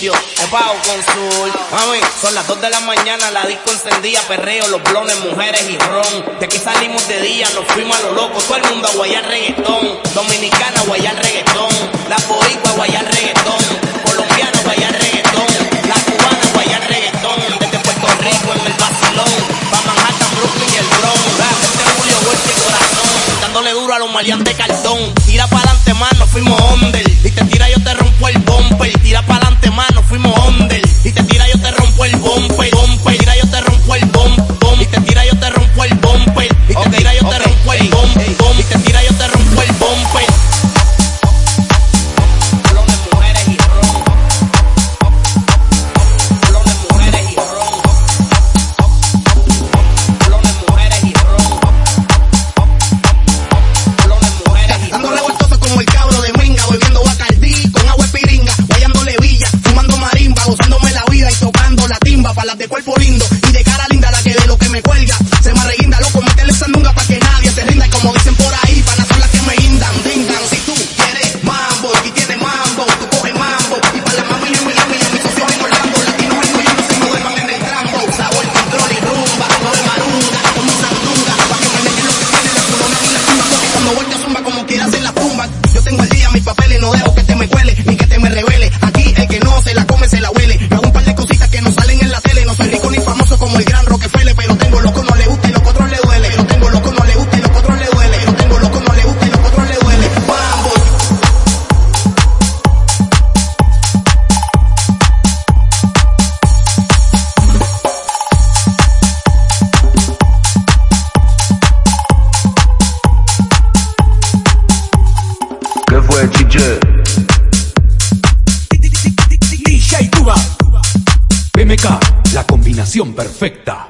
yo, Opao Consul. Son las 2 de la mañana, la disco encendía, perreo, los blones, mujeres y ron. De aquí salimos de día, nos fuimos a lo loco, todo el mundo a guayar reggaetón. Dominicana, guayar reggaetón. La boricua, guayar reggaetón. Colombiana, guayar reggaetón. La cubana, guayar reggaetón. Desde Puerto Rico, en el vacilón. Pa' Manhattan, Brooklyn y el Bronx. Este Julio, golpe corazón. Dándole duro a los maleantes de cartón. Tira para adelante, mano balas de cuerpo DJ Cuba. BMK, la combinación perfecta.